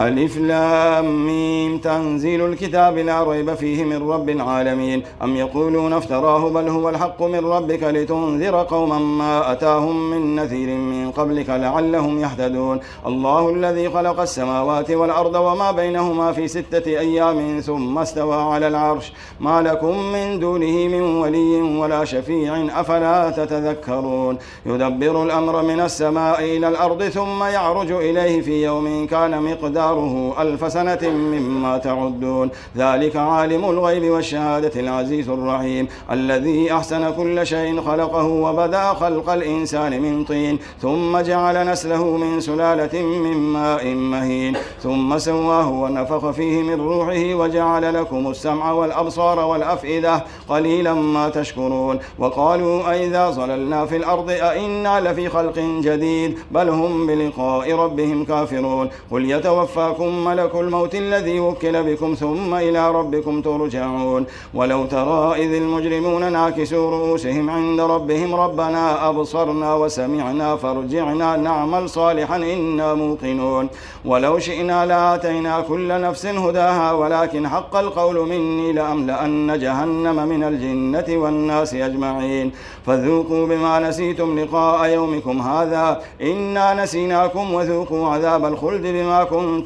ألف لام ميم. تنزيل الكتاب لا ريب فيه من رب العالمين. أم يقولون افتراه بل هو الحق من ربك لتنذر قوما ما أتاهم من نذير من قبلك لعلهم يهتدون. الله الذي خلق السماوات والأرض وما بينهما في ستة أيام ثم استوى على العرش. ما لكم من دونه من ولي ولا شفيع أفلا تتذكرون؟ يدبر الأمر من السماء إلى الأرض ثم يعرج إليه في يوم كان مقدار مقداره ألف سنة مما تعدون. ذلك عالم الغيب والشهادة العزيز الرحيم. الذي أحسن كل شيء خلقه وبدأ خلق الإنسان من طين. ثم جعل نسله من سلالة من ماء مهين. ثم سواه ونفخ فيه من روحه وجعل لكم السمع والأبصار والأفئدة قليلا ما تشكرون. وقالوا أئذا ظللنا في الأرض أئنا لفي خلق جديد. بل هم بلقاء ربهم كافرون. قل يتوفى يتوفاكم ملك الموت الذي وكل بكم ثم إلى ربكم ترجعون. ولو ترى إذ المجرمون ناكسوا رؤوسهم عند ربهم ربنا أبصرنا وسمعنا فارجعنا نعمل صالحا إنا موقنون. ولو شئنا لآتينا كل نفس هداها ولكن حق القول مني لأملأن جهنم من الجنة والناس أجمعين. فذوقوا بما نسيتم لقاء يومكم هذا. إنا نسيناكم وذوقوا عذاب الخلد بما كنتم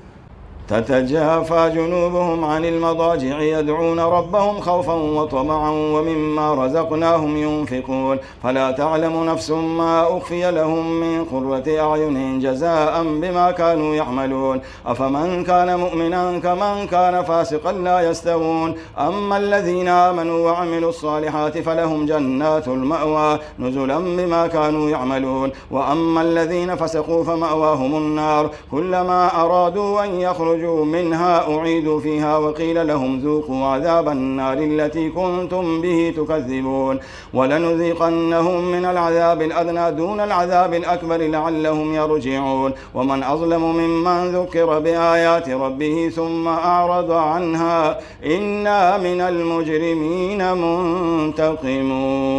تتجافى جنوبهم عن المضاجع يدعون ربهم خوفا وطمعا ومما رزقناهم ينفقون. فلا تعلم نفس ما أخفي لهم من قرة أعين جزاء بما كانوا يعملون. أفمن كان مؤمنا كمن كان فاسقا لا يستوون. أما الذين آمنوا وعملوا الصالحات فلهم جنات المأوى نزلا بما كانوا يعملون. وأما الذين فسقوا فمأواهم النار. كلما أرادوا أن يخرجوا أخرجوا منها أعيدوا فيها وقيل لهم ذوقوا عذاب النار التي كنتم به تكذبون. ولنذيقنهم من العذاب الأدنى دون العذاب الأكبر لعلهم يرجعون. ومن أظلم ممن ذكر بآيات ربه ثم أعرض عنها إنا من المجرمين منتقمون.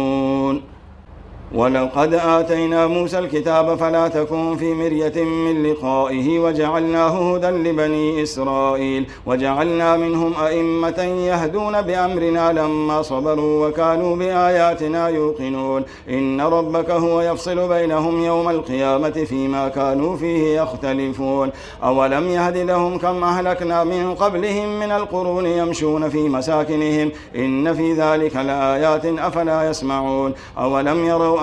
ولقد آتينا موسى الكتاب فلا تكن في مرية من لقائه وجعلناه هدى لبني إسرائيل وجعلنا منهم أئمة يهدون بأمرنا لما صبروا وكانوا بآياتنا يوقنون إن ربك هو يفصل بينهم يوم القيامة فيما كانوا فيه يختلفون أولم يهد لهم كم أهلكنا من قبلهم من القرون يمشون في مساكنهم إن في ذلك لآيات أفلا يسمعون أولم يروا